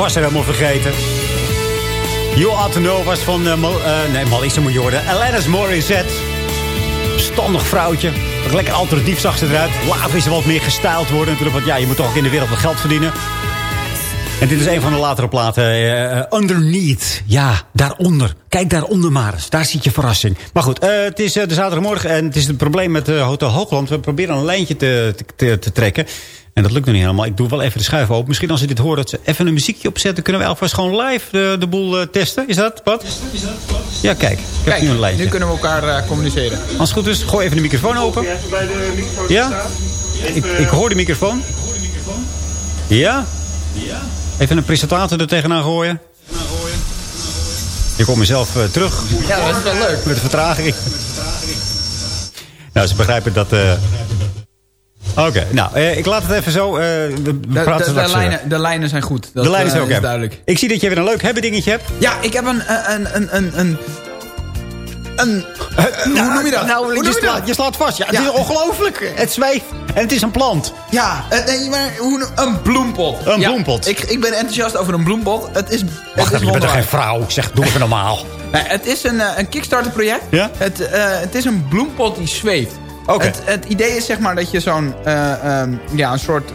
was er helemaal vergeten. You Ought van... Mo- eh, nee, je horen. Alanis Morissette. Standig vrouwtje. Lekker alternatief zag ze eruit. Later is ze wat meer gestyled worden natuurlijk. Want ja, je moet toch ook in de wereld wat geld verdienen. En dit is een van de latere platen. eh, underneath. Ja, daaronder. Kijk daaronder maar eens. Daar zit je verrassing. Maar goed, het is de zaterdagmorgen. En het is het probleem met Hotel Hoogland. We proberen een lijntje te, te, te trekken. En dat lukt nog niet helemaal. Ik doe wel even de schuif open. Misschien als ze dit horen, dat ze even een muziekje opzetten... kunnen we alvast gewoon live de, de boel eh, testen. Is dat wat? Ja, kijk. Ik heb Kijk, nu een lijntje. nu kunnen we elkaar eh, communiceren. Als het goed is, gooi even de microfoon open. Ja? Ik, ik hoor de microfoon. Ja? Even een presentator er tegenaan gooien. Ik kom mezelf eh, terug. Ja, dat is wel leuk. Met vertraging. Nou, ze begrijpen dat... eh, Oké, nou, eh, ik laat het even zo. eh, we praten de, de, eh, lijnen, de lijnen zijn goed. Dat, de lijnen zijn eh, ook is even. duidelijk. Ik zie dat je weer een leuk hebben dingetje hebt. Ja, ik heb een... een, een, een, een, een hoe noem je dat? Nou, Hoe je, noem je slaat, dat? je slaat vast. Ja, het Ja. is ongelooflijk. Het zweeft. En het is een plant. Ja, eh, nee, maar hoe, een bloempot. Een Ja, bloempot. Ik, ik ben enthousiast over een bloempot. Het is, het Wacht is even, je bent toch geen vrouw? Zeg, doe even normaal. Nee, het is een, eh, een Kickstarter project. Ja? Het, eh, het is een bloempot die zweeft. Oké. Het, het idee is zeg maar dat je zo'n... eh, ehm, ja, een soort...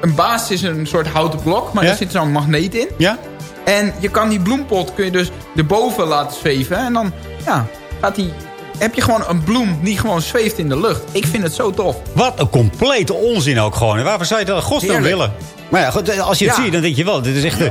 Een basis is een soort houten blok. Maar Ja? daar zit zo'n magneet in. Ja? En je kan die bloempot kun je dus erboven laten zweven. En dan ja, gaat die, heb je gewoon een bloem die gewoon zweeft in de lucht. Ik vind het zo tof. Wat een complete onzin ook gewoon. En Waarvoor zou je dat godsnaam willen? Maar ja, goed, als je het Ja. ziet, dan denk je wel. Dit is echt... eh,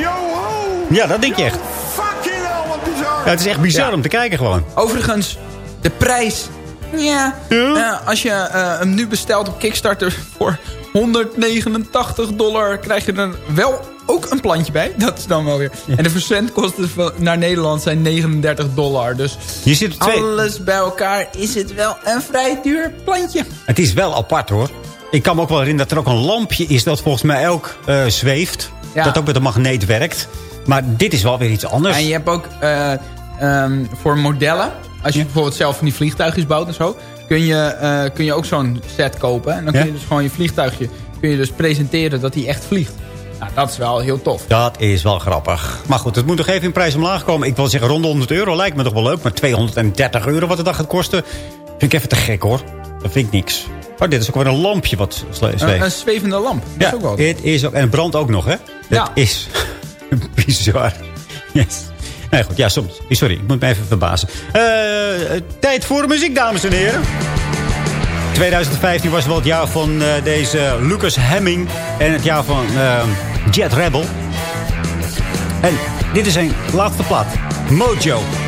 Yo ho! Ja, dat denk je echt. Fucking hell, wat bizar! Ja, het is echt bizar Ja. om te kijken gewoon. Overigens, de prijs. Ja. Ja? als je eh, hem nu bestelt op Kickstarter voor 189 dollar... krijg je er wel ook een plantje bij. Dat is dan wel weer. En de verzendkosten naar Nederland zijn 39 dollar. Dus Je zit twee... alles bij elkaar is het wel een vrij duur plantje. Het is wel apart hoor. Ik kan me ook wel herinneren dat er ook een lampje is dat volgens mij ook eh, zweeft. Ja. Dat ook met een magneet werkt. Maar dit is wel weer iets anders. En je hebt ook eh, ehm, voor modellen... als je bijvoorbeeld zelf van die vliegtuigjes bouwt en zo... kun je, eh, kun je ook zo'n set kopen. En dan kun Ja? je dus gewoon je vliegtuigje... kun je dus presenteren dat hij echt vliegt. Nou, dat is wel heel tof. Dat is wel grappig. Maar goed, het moet nog even in prijs omlaag komen. Ik wil zeggen, rond de 100 euro lijkt me toch wel leuk. Maar 230 euro wat het dan gaat kosten... vind ik even te gek hoor. Dat vind ik niks. Oh, dit is ook weer een lampje wat sle- Een, zweeft. een zwevende lamp. Dat ja, is ook wel. het is ook, en het brandt ook nog, hè? Ja. Het is bizar. Yes. Nee, goed, ja, soms. Sorry, ik moet me even verbazen. Eh, tijd voor muziek, dames en heren. 2015 was wel het jaar van eh, deze Lucas Hemming. En het jaar van eh, Jet Rebel. En dit is zijn laatste plaat. Mojo.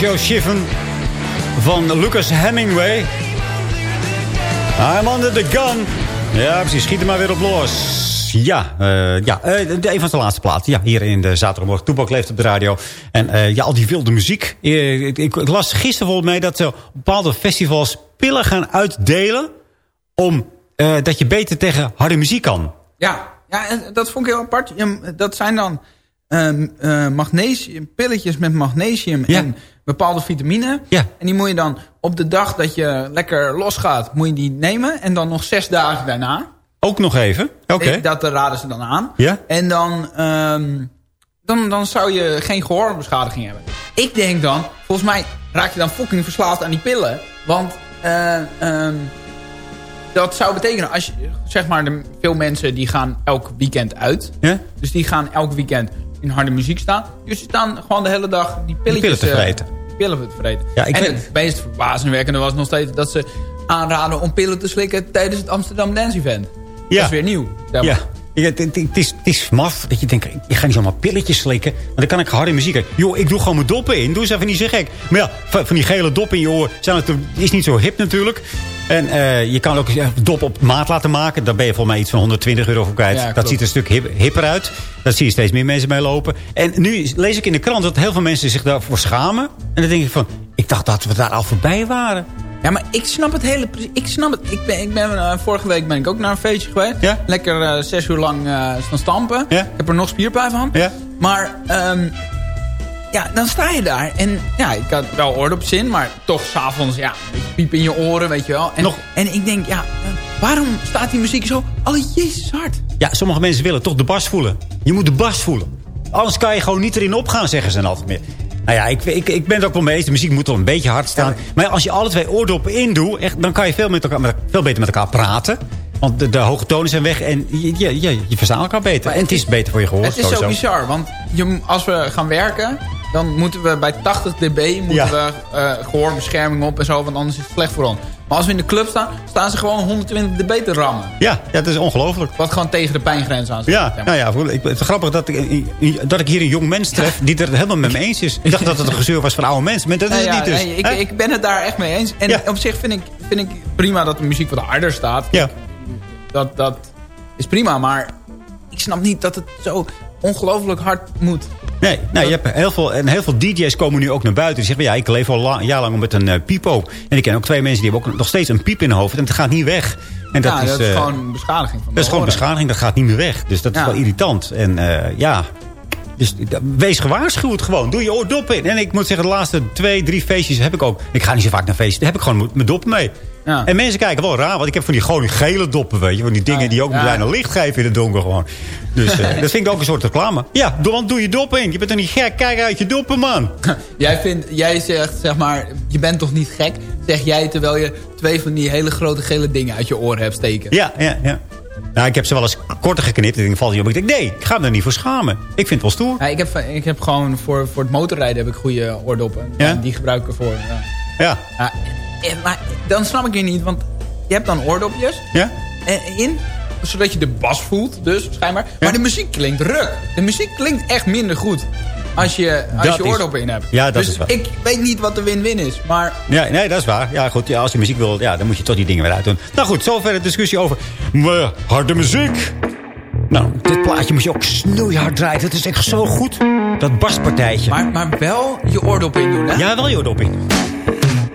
Mojo Shiven van Lucas Hemingway. I'm under the gun. Ja, precies. Schiet er maar weer op los. Ja, eh, ja eh, de- een van de laatste platen. Ja, hier in de zaterdagmorgen. Toepak leeft op de radio. En eh, ja, al die wilde muziek. Ik, ik las gisteren volgens mij dat ze bepaalde festivals pillen gaan uitdelen... om dat je beter tegen harde muziek kan. Ja, ja, en dat vond ik heel apart. Dat zijn dan ehm, eh, magnesium, pilletjes met magnesium en bepaalde vitamine. Ja. En die moet je dan op de dag dat je lekker losgaat, moet je die nemen. En dan nog zes dagen daarna. Ook nog even? Oké. Eh, Dat raden ze dan aan. Ja? En dan, ehm, dan, dan zou je geen gehoorbeschadiging hebben. Ik denk dan, volgens mij raak je dan fucking verslaafd aan die pillen. Want eh, ehm, dat zou betekenen, als je, zeg maar, de, veel mensen die gaan elk weekend uit. Ja? Dus die gaan elk weekend in harde muziek staan. Dus die staan gewoon de hele dag die pilletjes... pillen te eh, vreten. Pillen vreten. Ja, ik en het meest verbazingwekkende was nog steeds dat ze aanraden om pillen te slikken tijdens het Amsterdam Dance Event. Dat is weer nieuw. zeg maar. Ja. Het, het- het is, het is maf dat je denkt, ik- ga niet zomaar pilletjes slikken. Want dan kan ik harde muziek. Joh, ik doe gewoon mijn doppen in. Doe eens even niet zo gek. Maar ja, van die gele doppen in je oor zijn het, is niet zo hip natuurlijk. En eh, je kan ook dop op maat laten maken. Daar ben je volgens mij iets van 120 euro voor kwijt. Ja, dat ziet er een stuk hip- hipper uit. Daar zie je steeds meer mensen mee lopen. En nu lees ik in de krant dat heel veel mensen zich daarvoor schamen. En dan denk ik van, ik dacht dat we daar al voorbij waren. Ja, maar ik snap het hele... Ik snap het. Ik ben, ik ben, eh, vorige week ben ik ook naar een feestje geweest. Ja? Lekker eh, zes uur lang eh staan stampen. Ja? Ik heb er nog spierpijn van. Ja? Maar ehm, ja, dan sta je daar. En ja, ik had wel oordopzin, maar toch s'avonds, ja, piep in je oren, weet je wel. En, Nog- en ik denk, ja, waarom staat die muziek zo... Oh, jezus hard. Ja, sommige mensen willen toch de bas voelen. Je moet de bas voelen. Anders kan je gewoon niet erin opgaan, zeggen ze dan altijd meer. Nou ja, ik, ik, ik ben het ook wel mee eens. De muziek moet wel een beetje hard staan. Maar als je alle twee oordoppen indoet... Echt, dan kan je veel, met elkaar, met- veel beter met elkaar praten. Want de, de hoge tonen zijn weg en je, je, je, je verstaat elkaar beter. Maar en het is beter voor je gehoor. Het is zo bizar, want je, als we gaan werken... dan moeten we bij 80 dB moeten Ja. we eh gehoorbescherming op en zo... want anders is het slecht voor ons. Maar als we in de club staan, staan ze gewoon 120 dB te rammen. Ja, ja, dat is ongelooflijk. Wat gewoon tegen de pijngrens aan zit. Ja, nou ja, ik, het is grappig dat ik, dat ik hier een jong mens tref... die het er helemaal met me eens is. Ik dacht dat het een gezeur was van oude mensen. Maar dat is het niet dus. nee, ik, ik ben het daar echt mee eens. En op zich vind ik, vind ik prima dat de muziek wat harder staat. Ja. Dat, dat is prima, maar ik snap niet dat het zo ongelooflijk hard moet. Nee, nou, je hebt heel veel, en heel veel DJ's komen nu ook naar buiten. Die zeggen, ja, ik leef al la- een jaar lang met een eh, piepo. En ik ken ook twee mensen die hebben ook nog steeds een piep in hun hoofd. En het gaat niet weg. En dat ja, is, dat is eh, gewoon een beschadiging van dat is gewoon beschadiging. Dat gaat niet meer weg. Dus dat is wel irritant. En eh, ja, dus wees gewaarschuwd gewoon. Doe je oordop in. En ik moet zeggen, de laatste twee, drie feestjes heb ik ook... Ik ga niet zo vaak naar feestjes. Daar heb ik gewoon mijn doppen mee. Ja. En mensen kijken wel raar, want ik heb van die gewoon gele doppen, weet je. Van die dingen Ja, die ook ja. bijna licht geven in het donker gewoon. Dus eh, dat vind ik ook een soort reclame. Ja, doe, want doe je dop in. Je bent er niet gek. Kijk uit je doppen, man. Jij, vindt, jij zegt, zeg maar, je bent toch niet gek? Zeg jij terwijl je twee van die hele grote gele dingen uit je oren hebt steken. Ja, ja, ja. Nou, ik heb ze wel eens korter geknipt. En dan valt hij op. Ik denk, nee, ik ga me er niet voor schamen. Ik vind het wel stoer. Ja, ik, heb, ik heb gewoon voor, voor het motorrijden heb ik goede oordoppen. Ja? En die gebruik ik ervoor. Ja. Ja. Ja, en- maar dan snap ik je niet, want je hebt dan oordopjes Ja? eh, in, zodat je de bas voelt, dus schijnbaar. Maar de muziek klinkt ruk. De muziek klinkt echt minder goed als je, als Dat je oordoppen in hebt. Ja, dat dus is waar. ik weet niet wat de win-win is, maar Ja, nee, dat is waar. Ja, goed. Ja, als je muziek wil, ja, dan moet je toch die dingen weer uitdoen. Nou goed, zover de discussie over eh, harde muziek. Nou, dit plaatje moet je ook snoeihard draaien. Dat is echt zo goed. Dat baspartijtje. Maar, maar wel je oordop in doen, hè? Ja, wel je oordop in. Friday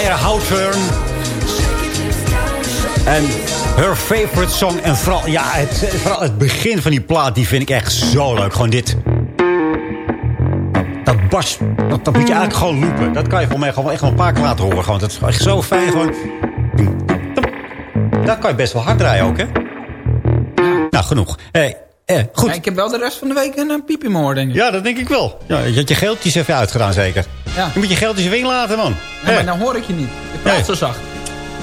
Maya Houtvern. En her favorite song. En vooral, ja, het, vooral het begin van die plaat, die vind ik echt zo leuk. Gewoon dit. Dat bas, dat, dat moet je eigenlijk gewoon loopen. Dat kan je voor mij gewoon echt wel een paar keer laten horen. Gewoon. Dat is echt zo fijn. Gewoon. Dat kan je best wel hard draaien ook, hè? Nou, genoeg. Hey, eh, goed. Ja, ik heb wel de rest van de week een, een piep in mijn oor, denk ik. Ja, dat denk ik wel. Ja, je had je geldjes even uitgedaan, zeker. Ja. Je moet je geldjes even inlaten, man. Ja, maar dan hoor ik je niet. Ik praat Nee. zo zacht.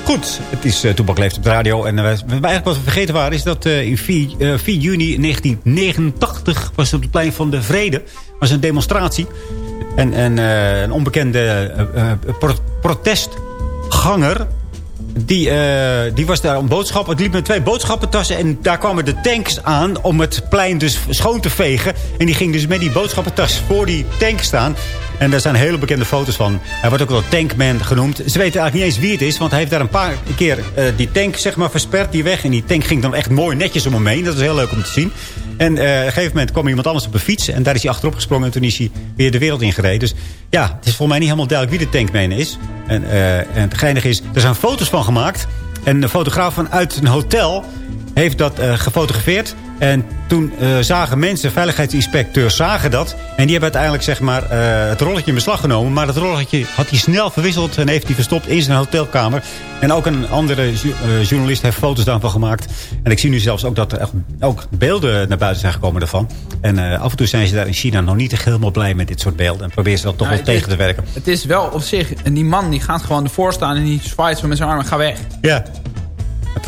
Goed, het is uh, Toepak Leeft op de radio. En uh, we- eigenlijk wat we vergeten waren... is dat eh, in 4, eh, 4 juni 1989 was het op het plein van de Vrede. was een demonstratie. En, en eh, een onbekende eh, eh, pro- protestganger... Die, eh, die was daar om boodschappen. Het liep met twee boodschappentassen. En daar kwamen de tanks aan om het plein dus schoon te vegen. En die ging dus met die boodschappentas voor die tank staan. En daar zijn hele bekende foto's van. Hij wordt ook wel Tankman genoemd. Ze weten eigenlijk niet eens wie het is. Want hij heeft daar een paar keer eh, die tank zeg maar, versperd, die weg. En die tank ging dan echt mooi netjes om hem heen. Dat is heel leuk om te zien. En eh, op een gegeven moment kwam iemand anders op een fiets. En daar is hij achterop gesprongen. En toen is hij weer de wereld ingereden. Dus ja, het is volgens mij niet helemaal duidelijk wie de tankman is. En, eh, en het geinige is, er zijn foto's van gemaakt. En de fotograaf vanuit een hotel heeft dat eh, gefotografeerd. En toen eh, zagen mensen, veiligheidsinspecteurs zagen dat. En die hebben uiteindelijk zeg maar, eh, het rolletje in beslag genomen. Maar dat rolletje had hij snel verwisseld en heeft hij verstopt in zijn hotelkamer. En ook een andere ju- eh, journalist heeft foto's daarvan gemaakt. En ik zie nu zelfs ook dat er echt ook beelden naar buiten zijn gekomen daarvan. En af en toe zijn ze daar in China nog niet echt helemaal blij met dit soort beelden. En proberen ze dat toch Nou, wel is- tegen te werken. Het is wel op zich... En die man die gaat gewoon ervoor staan en die zwaait zo met zijn armen. Ga weg. Ja.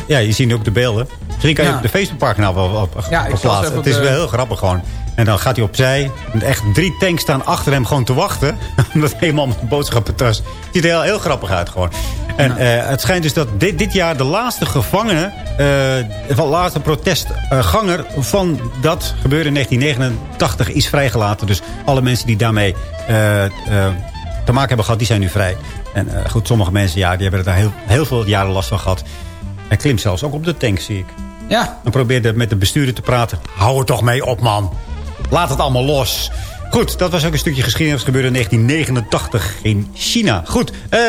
Ja, je ziet nu ook de beelden. Misschien kan je Ja. de Facebookpagina wel op, op, Ja, op plaatsen. Het is de- wel heel grappig gewoon. En dan gaat hij opzij. En echt drie tanks staan achter hem gewoon te wachten. Omdat helemaal met een boodschappentas. Het ziet er heel, heel grappig uit gewoon. En eh, het schijnt dus dat dit, dit jaar de laatste gevangene... eh van de laatste protestganger van dat gebeurde in 1989 is vrijgelaten. Dus alle mensen die daarmee eh, te maken hebben gehad, die zijn nu vrij. En goed, sommige mensen ja, die hebben er daar heel, heel veel jaren last van gehad. Hij klimt zelfs ook op de tank, zie ik. Ja. En probeerde met de bestuurder te praten. Hou er toch mee op, man. Laat het allemaal los. Goed, dat was ook een stukje geschiedenis. Gebeurde in 1989 in China. Goed. eh,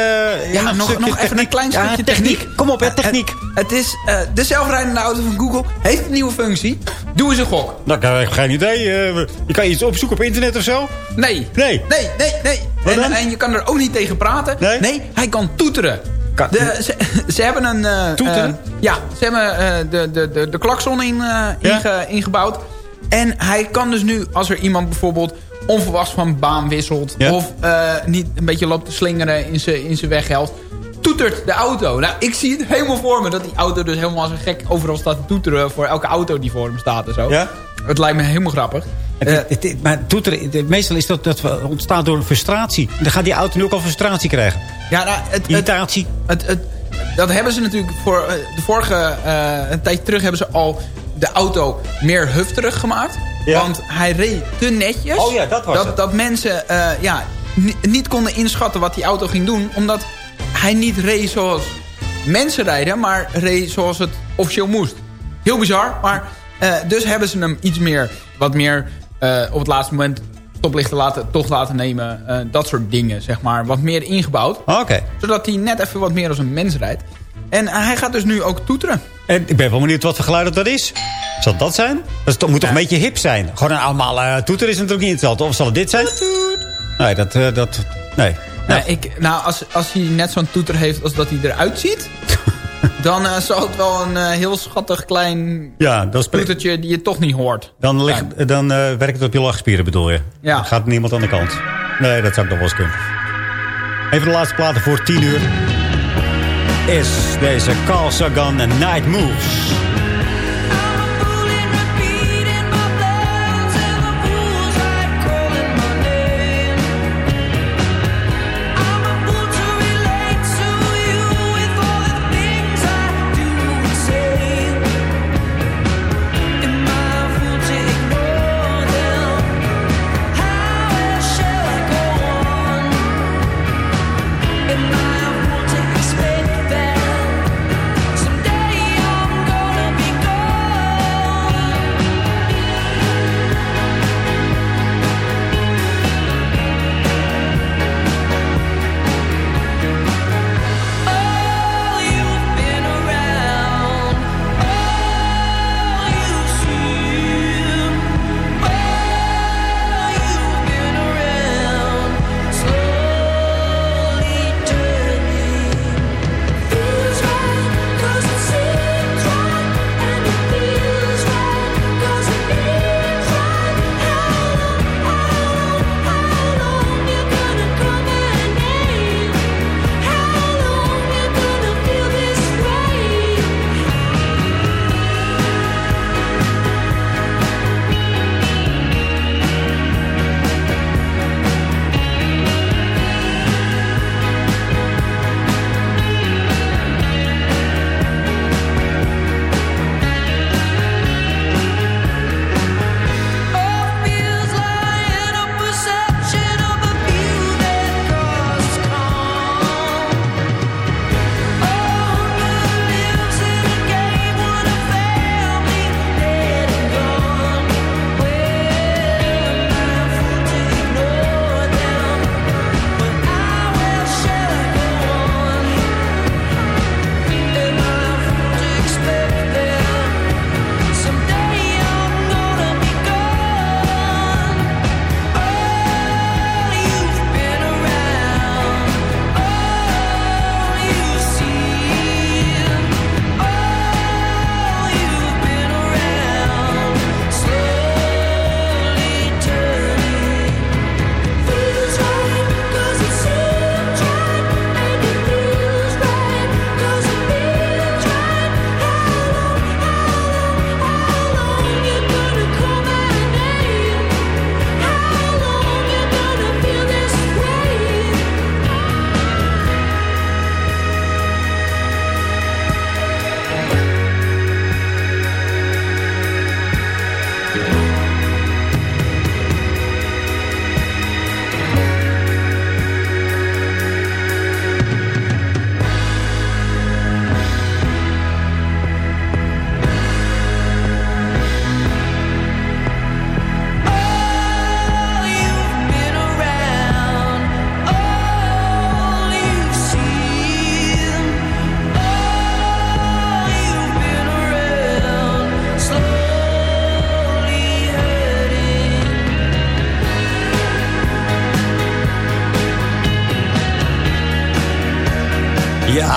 Ja, nog, nog even techniek. een klein Ja, stukje techniek. Kom op, hè, techniek. Het, het is eh, de zelfrijdende auto van Google. Heeft een nieuwe functie. Doe eens een gok. Nou, ik heb geen idee. eh, je kan iets opzoeken op internet of zo? Nee. Nee. Nee, nee, nee. En, dan? en je kan er ook niet tegen praten. Nee? hij kan toeteren. De, ze, ze hebben een... eh, eh, ja, ze hebben eh, de, de, de, de klakson in, inge- ingebouwd. En hij kan dus nu, als er iemand bijvoorbeeld onverwachts van baan wisselt... Ja. of niet een beetje loopt te slingeren in zijn in zijn weghelft... toetert de auto. Nou, ik zie het helemaal voor me dat die auto dus helemaal als een gek overal staat te toeteren... voor elke auto die voor hem staat en zo. Ja? Het lijkt me helemaal grappig. Het- Eh, het- het- maar toeteren, meestal is dat, dat ontstaat door frustratie. Dan gaat die auto nu ook al frustratie krijgen. Ja, nou, het, Irritatie. het, het, dat hebben ze natuurlijk voor eh, de vorige eh, een tijd terug hebben ze al de auto meer hufterig gemaakt. Ja. Want hij reed te netjes. Oh ja, dat was dat, het. dat mensen ja, ni- niet konden inschatten wat die auto ging doen. Omdat hij niet reed zoals mensen rijden, maar reed zoals het officieel moest. Heel bizar, maar dus hebben ze hem iets meer, wat meer op het laatste moment toplichten laten, toch laten nemen. eh, dat soort dingen, zeg maar. Wat meer ingebouwd Oké. zodat hij net even wat meer als een mens rijdt. En eh, hij gaat dus nu ook toeteren. En ik ben wel benieuwd wat voor geluid dat is. Zal dat zijn? Dat is moet toch een beetje hip zijn? Gewoon een allemaal eh, toeter is natuurlijk niet hetzelfde. Of zal het dit zijn? Nee, dat... eh, dat nee. Nou, ik, nou als, als hij net zo'n toeter heeft als dat hij eruit ziet... dan eh, zal het wel een eh, heel schattig klein Ja, toetertje die je toch niet hoort. Dan, ligt, dan eh, werkt het op je lachspieren, bedoel je? Ja. Dan gaat niemand aan de kant. Nee, dat zou ik nog wel eens kunnen. Even de laatste platen voor 10 uur. Is deze Carl Sagan Night Moves.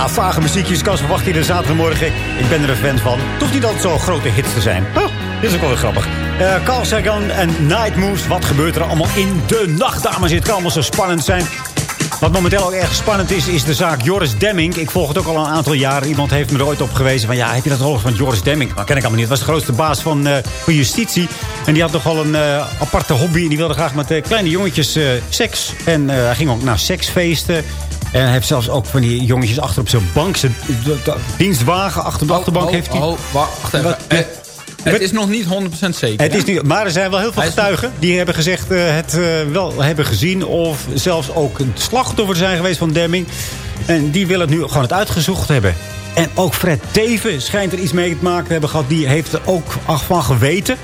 Ja, vage muziekjes. Kan ze verwachten hier de zaterdagmorgen. Ik ben er een fan van. Het hoeft niet altijd zo grote hits te zijn. Oh, dit is ook wel weer grappig. Eh Carl Sagan en Night Moves. Wat gebeurt er allemaal in de nacht, dames? Het kan allemaal zo spannend zijn. Wat momenteel ook erg spannend is, is de zaak Joris Demming. Ik volg het ook al een aantal jaren. Iemand heeft me er ooit op gewezen van... ja, heb je dat gehoord van Joris Demming? Dat ken ik allemaal niet. Dat was de grootste baas van, eh, justitie. En die had toch wel een eh, aparte hobby. En die wilde graag met kleine jongetjes seks. En hij ging ook naar seksfeesten. En hij heeft zelfs ook van die jongetjes achter op zijn bank. Zijn dienstwagen achter op de achterbank heeft hij. Oh, wacht even. Wat- Eh, het is nog niet 100% zeker. Het is niet, maar er zijn wel heel veel getuigen die hebben gezegd eh, het eh, wel hebben gezien. Of zelfs ook een slachtoffer zijn geweest van Demming. En die willen het nu gewoon het uitgezocht hebben. En ook Fred Teven schijnt er iets mee te maken te hebben gehad. Die heeft er ook van geweten.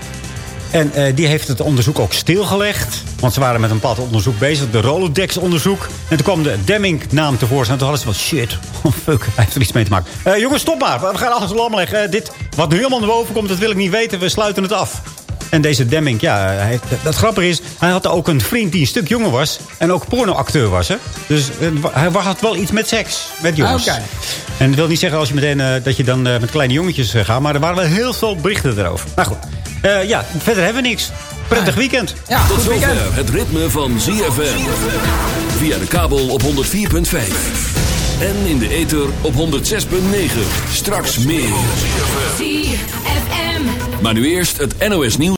En eh, die heeft het onderzoek ook stilgelegd. Want ze waren met een bepaald onderzoek bezig. De Rolodex-onderzoek. En toen kwam de Deming-naam tevoorschijn. En toen hadden ze van shit. Oh fuck, hij heeft er iets mee te maken. Eh, jongens, stop maar. We gaan alles lam leggen. Eh, dit, wat nu helemaal naar boven komt, dat wil ik niet weten. We sluiten het af. En deze Demming, ja, hij dat grappige is... hij had ook een vriend die een stuk jonger was... en ook pornoacteur was, hè. Dus hij had wel iets met seks, met jongens. En dat wil niet zeggen als je meteen, dat je dan met kleine jongetjes gaat... maar er waren wel heel veel berichten erover. Nou goed, Eh, ja, verder hebben we niks. Prettig weekend. Ja, Tot zover weekend. het ritme van ZFM. Via de kabel op 104.5. En in de ether op 106.9. Straks meer. ZFM. Maar nu eerst het NOS nieuws.